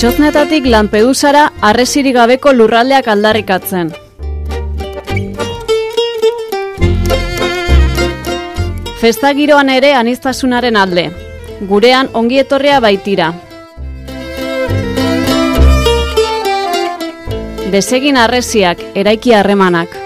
Itxoznetatik Lampedusara arresirik gabeko lurraldeak aldarrikatzen. Festa giroan ere anistasunaren alde. Gurean ongi etorria baitira. Desegin arresiak, eraiki harremanak.